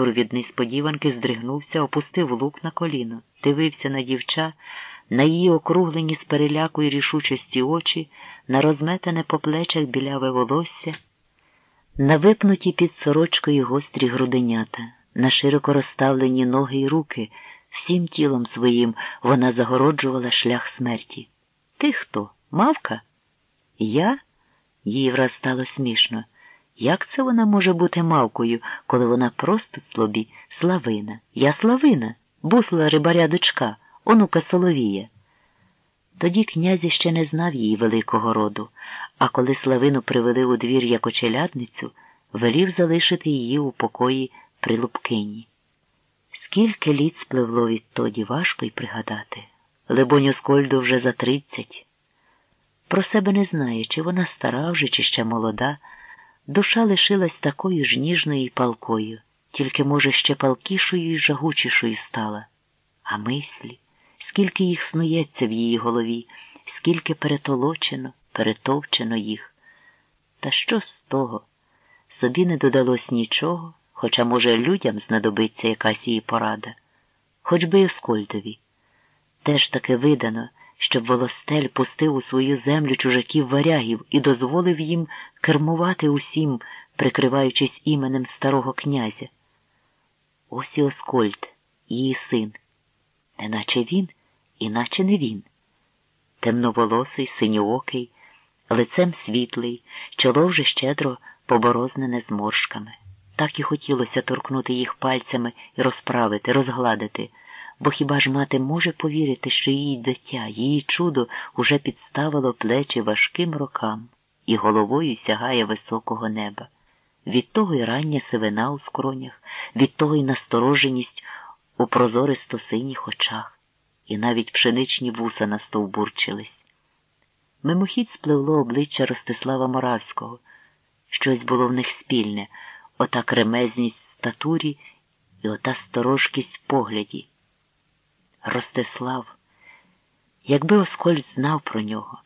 Артур від несподіванки здригнувся, опустив лук на коліно, дивився на дівча, на її округлені з переляку й рішучості очі, на розметане по плечах біляве волосся, на випнуті під сорочкою гострі груденята, на широко розставлені ноги й руки, всім тілом своїм вона загороджувала шлях смерті. Ти хто? Мавка? Я? Їй враз стало смішно. Як це вона може бути мавкою, коли вона просто слобі Славина? Я Славина, бусла рибаря дочка, онука Соловія. Тоді князь ще не знав її великого роду, а коли Славину привели у двір як очелядницю, велів залишити її у покої при Лубкині. Скільки літ спливло відтоді, важко й пригадати. Лебоню Скольду вже за тридцять. Про себе не знає, чи вона стара вже, чи ще молода. Душа лишилась такою ж ніжною і палкою, тільки, може, ще палкішою і жагучішою стала. А мислі, скільки їх снується в її голові, скільки перетолочено, перетовчено їх. Та що з того? Собі не додалось нічого, хоча, може, людям знадобиться якась її порада, хоч би і Скольдові. Теж таки видано щоб волостель пустив у свою землю чужаків варягів і дозволив їм кермувати усім, прикриваючись іменем старого князя. Ось і Оскольд, її син, неначе він, іначе не він. Темноволосий, синьоокий, лицем світлий, чоло вже щедро поборознене зморшками. Так і хотілося торкнути їх пальцями і розправити, розгладити. Бо хіба ж мати може повірити, що її дитя, її чудо уже підставило плечі важким рокам і головою сягає високого неба? Від того й рання сивина у скронях, від того й настороженість у прозористо синіх очах, і навіть пшеничні вуса настовбурчились. Мимохідь спливло обличчя Ростислава Моравського. Щось було в них спільне, ота кремезність статурі і ота сторожкість погляді. Ростислав, якби Оскольд знав про нього,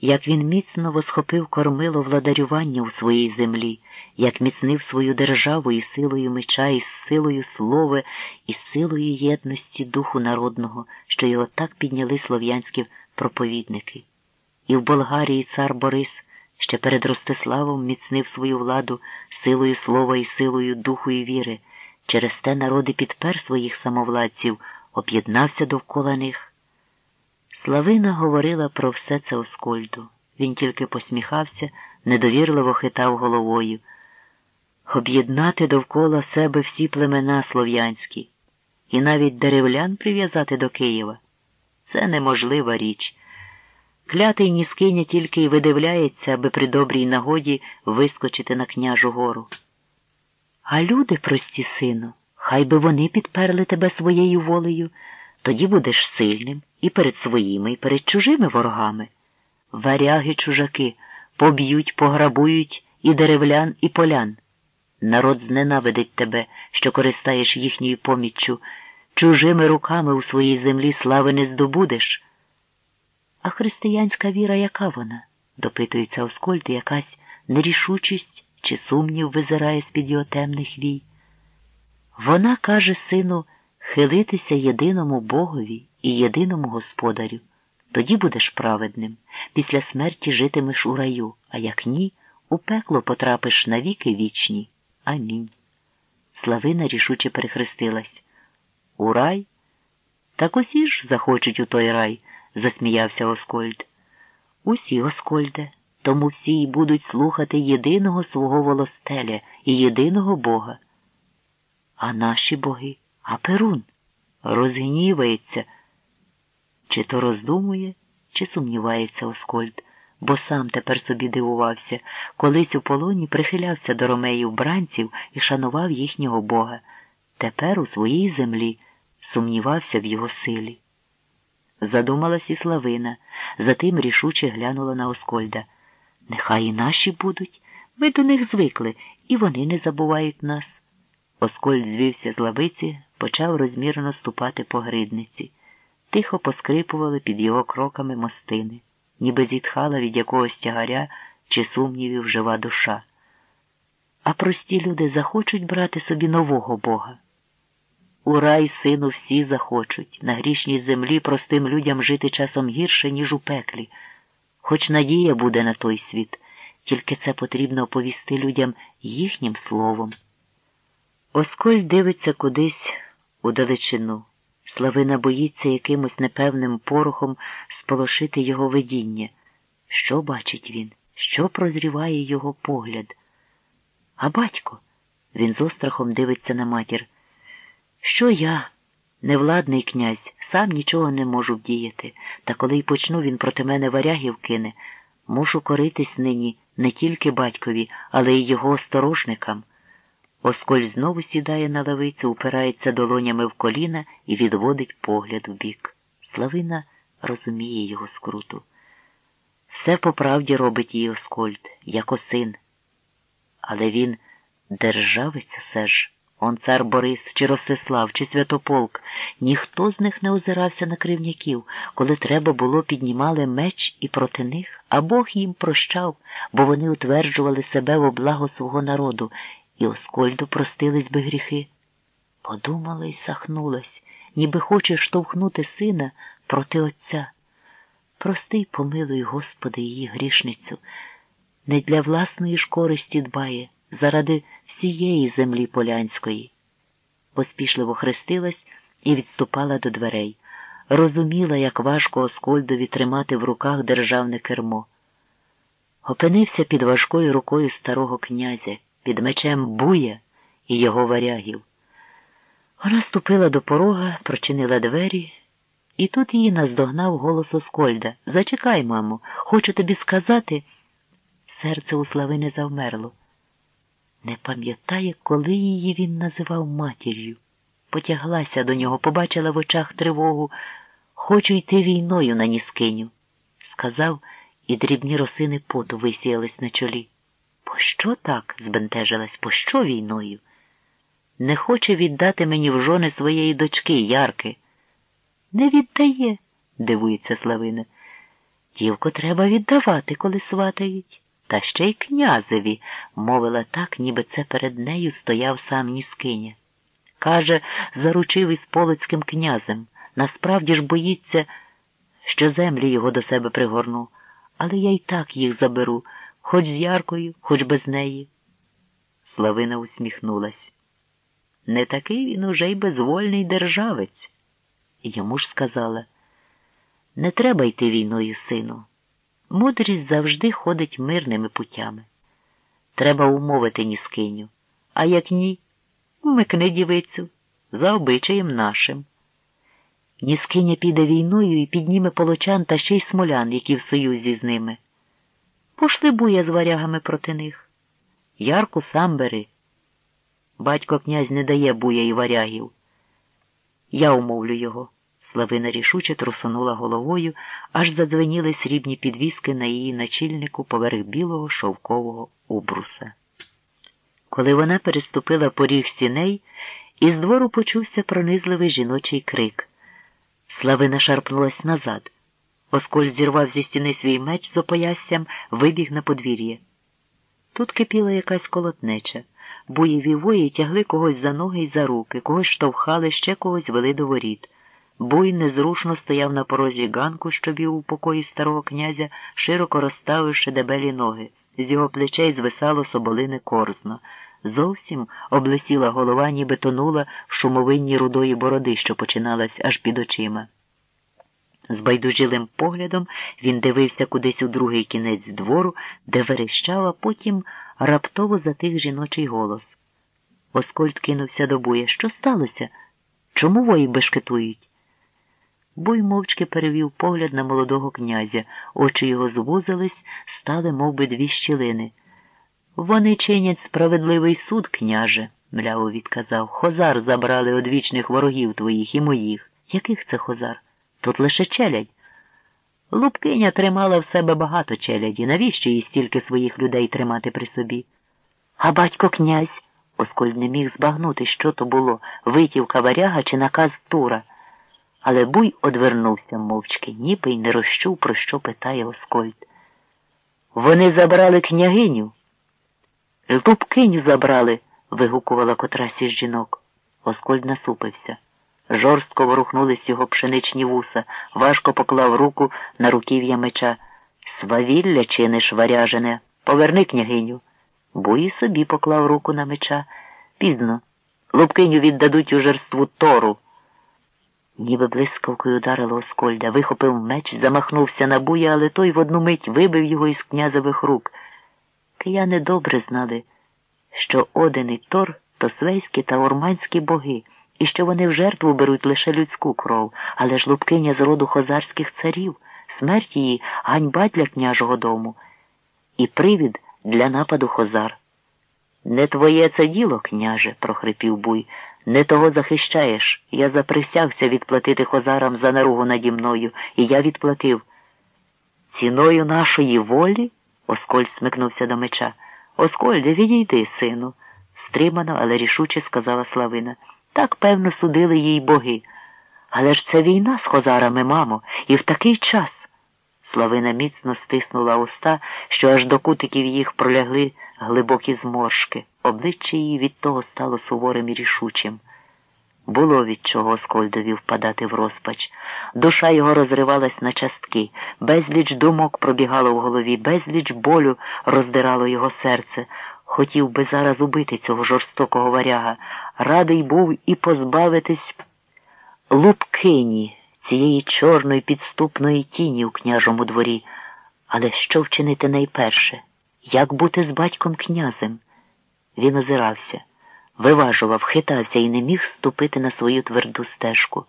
як він міцно восхопив кормило владарювання у своїй землі, як міцнив свою державу і силою меча, і силою слова, і силою єдності духу народного, що його так підняли слов'янські проповідники. І в Болгарії цар Борис ще перед Ростиславом міцнив свою владу силою слова і силою духу і віри. Через те народи підпер своїх самовладців об'єднався довкола них. Славина говорила про все це Оскольду. Він тільки посміхався, недовірливо хитав головою. Об'єднати довкола себе всі племена слов'янські і навіть деревлян прив'язати до Києва це неможлива річ. Клятий Ніскиня тільки й видивляється, аби при добрій нагоді вискочити на княжу гору. А люди, прості сину, Хай би вони підперли тебе своєю волею, тоді будеш сильним і перед своїми, і перед чужими ворогами. Варяги чужаки поб'ють, пограбують і деревлян, і полян. Народ зненавидить тебе, що користаєш їхньою поміччю, чужими руками у своїй землі слави не здобудеш. А християнська віра яка вона? допитується Оскольд, якась нерішучість чи сумнів визирає з-під його темних вій. Вона каже сину хилитися єдиному Богові і єдиному Господарю. Тоді будеш праведним, після смерті житимеш у раю, а як ні, у пекло потрапиш на віки вічні. Амінь. Славина рішуче перехрестилась. У рай? Так усі ж захочуть у той рай, засміявся Оскольд. Усі, Оскольде, тому всі й будуть слухати єдиного свого волостеля і єдиного Бога. А наші боги, а Перун розгнівається, чи то роздумує, чи сумнівається Оскольд, бо сам тепер собі дивувався, колись у полоні прихилявся до ромеїв бранців і шанував їхнього бога. Тепер у своїй землі сумнівався в його силі. Задумалась і Славина, затим рішуче глянула на Оскольда. Нехай і наші будуть. Ми до них звикли, і вони не забувають нас. Оскольд звівся з лавиці, почав розмірно ступати по гридниці. Тихо поскрипували під його кроками мостини, ніби зітхала від якогось тягаря чи сумнівів жива душа. а прості люди захочуть брати собі нового Бога. У рай, сину, всі захочуть, на грішній землі простим людям жити часом гірше, ніж у пеклі, хоч надія буде на той світ, тільки це потрібно оповісти людям їхнім словом. Осколь дивиться кудись у далечину. Славина боїться якимось непевним порохом сполошити його видіння. Що бачить він? Що прозріває його погляд? А батько, він з острахом дивиться на матір. Що я, невладний князь, сам нічого не можу вдіяти, та коли й почну він проти мене варягів кине, мушу коритись нині не тільки батькові, але й його осторожникам. Осколь знову сідає на лавицю, упирається долонями в коліна і відводить погляд вбік. Славина розуміє його скруту. Все по правді робить її Оскольд, як осин. Але він державець усе ж. Он цар Борис, чи Ростислав, чи Святополк, ніхто з них не озирався на кривняків, коли треба було, піднімали меч і проти них, а Бог їм прощав, бо вони утверджували себе во благо свого народу, і Оскольду простились би гріхи. Подумала й сахнулась, ніби хоче штовхнути сина проти отця. Прости й помилуй, Господи, її грішницю, не для власної ж користі дбає заради всієї землі полянської. Поспішливо хрестилась і відступала до дверей. Розуміла, як важко Оскольдові тримати в руках державне кермо. Опинився під важкою рукою старого князя, під мечем буя і його варягів. Вона ступила до порога, прочинила двері, і тут її наздогнав голос Оскольда. Зачекай, мамо, хочу тобі сказати. Серце у Славини завмерло. Не пам'ятає, коли її він називав матір'ю. Потяглася до нього, побачила в очах тривогу. Хочу йти війною на Ніскиню, сказав, і дрібні росини поту висіялись на чолі. Пощо так? збентежилась, пощо війною? Не хоче віддати мені в жони своєї дочки, Ярки. Не віддає, дивується Славина. Дівко треба віддавати, коли сватають. Та ще й князеві, мовила так, ніби це перед нею стояв сам Ніскиня. Каже, заручив із полоцьким князем. Насправді ж боїться, що землі його до себе пригорну, але я й так їх заберу, хоч з Яркою, хоч без неї. Славина усміхнулась. Не такий він уже й безвольний державець. Йому ж сказала, не треба йти війною, сину. Мудрість завжди ходить мирними путями. Треба умовити Ніскиню, а як ні, вмикни дівицю за обичаєм нашим. Ніскиня піде війною і підніме полочан та ще й смолян, які в союзі з ними. Пошли буя з варягами проти них. Ярку сам бери. Батько князь не дає буя і варягів. Я умовлю його. Славина рішуче трусонула головою, аж задзвеніли срібні підвіски на її начільнику поверх білого шовкового убруса. Коли вона переступила поріг сіней, із двору почувся пронизливий жіночий крик. Славина шарпнулась назад. Осколь зірвав зі стіни свій меч з опояссям, вибіг на подвір'я. Тут кипіла якась колотнеча. Буєві вої тягли когось за ноги й за руки, когось штовхали, ще когось вели до воріт. Буй незрушно стояв на порозі ганку, що бів у покої старого князя, широко розставивши дебелі ноги. З його плечей звисало соболине корзно. Зовсім облесіла голова, ніби тонула в шумовинні рудої бороди, що починалась аж під очима. З байдужілим поглядом він дивився кудись у другий кінець двору, де верещав, а потім раптово затих жіночий голос. Оскольд кинувся до буя. Що сталося? Чому вої бешкетують? Буй мовчки перевів погляд на молодого князя, очі його звузились, стали мов би, дві щілини. Вони чинять справедливий суд, княже, мляво відказав. Хозар забрали одвічних ворогів твоїх і моїх. Яких це хозар? Тут лише челядь. Лубкиня тримала в себе багато челяді. Навіщо їй стільки своїх людей тримати при собі? А батько князь, Оскольд не міг збагнути, що то було, витівка варяга чи наказ Тура. Але буй одвернувся мовчки, ніби й не розчув, про що питає Оскольд. Вони забрали княгиню. Жлубкиню забрали. вигукувала котрась із жінок. Оскольд насупився. Жорстко ворухнулись його пшеничні вуса, важко поклав руку на руків'я меча. Свавілля чиниш, варяжене, поверни княгиню. Буй собі поклав руку на меча. Пізно. Лубкиню віддадуть у жерству тору. Ніби блискавкою ударило Оскольда, вихопив меч, замахнувся на буя, але той в одну мить вибив його із князевих рук. Кияни добре знали, що Один і Тор то свейські та урманські боги, і що вони в жертву беруть лише людську кров, але ж лубкиня з роду хозарських царів, смерть її ганьба для княжого дому і привід для нападу хозар. Не твоє це діло, княже, прохрипів буй, не того захищаєш. Я заприсягся відплатити хозарам за наругу наді мною, і я відплатив. Ціною нашої волі? Оскольд смикнувся до меча. Оскольде, відійди, сину, стримано, але рішуче сказала Славина. Так, певно, судили їй боги. Але ж це війна з хозарами, мамо, і в такий час. Славина міцно стиснула уста, що аж до кутиків їх пролягли глибокі зморшки. Обличчя її від того стало суворим і рішучим. Було від чого Скольдові впадати в розпач. Душа його розривалась на частки, безліч думок пробігало в голові, безліч болю роздирало його серце. Хотів би зараз убити цього жорстокого варяга, радий був і позбавитись лупкині цієї чорної підступної тіні у княжому дворі. Але що вчинити найперше? Як бути з батьком князем? Він озирався, виважував, хитався і не міг ступити на свою тверду стежку.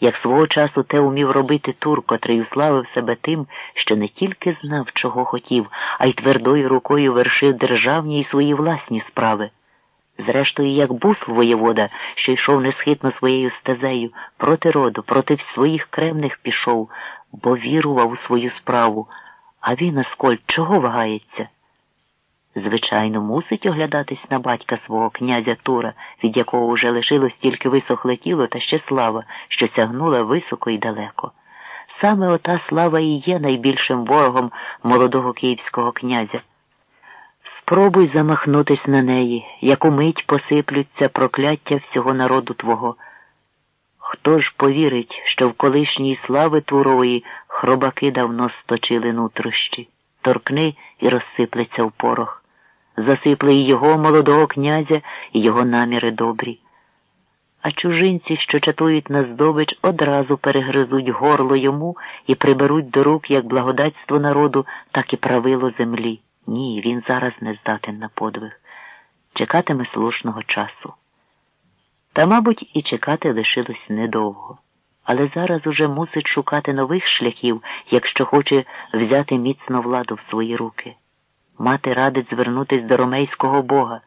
Як свого часу те умів робити тур, котрий уславив себе тим, що не тільки знав, чого хотів, а й твердою рукою вершив державні і свої власні справи. Зрештою, як бусл воєвода, що йшов несхитно своєю стезею, проти роду, проти своїх кремних пішов, бо вірував у свою справу. А він, Аскольд, чого вагається? Звичайно, мусить оглядатись на батька свого князя Тура, від якого уже лишилось тільки висохле тіло та ще слава, що сягнула високо і далеко. Саме ота слава і є найбільшим ворогом молодого київського князя. Спробуй замахнутись на неї, яку мить посиплються прокляття всього народу твого. Хто ж повірить, що в колишній слави Турової хробаки давно сточили нутрощі, торкни і розсиплеться в порох, засипли і його молодого князя, і його наміри добрі. А чужинці, що чатують на здобич, одразу перегризуть горло йому і приберуть до рук як благодатство народу, так і правило землі. Ні, він зараз не здатен на подвиг. Чекатиме слушного часу. Та, мабуть, і чекати лишилось недовго. Але зараз уже мусить шукати нових шляхів, якщо хоче взяти міцно владу в свої руки. Мати радить звернутись до ромейського бога.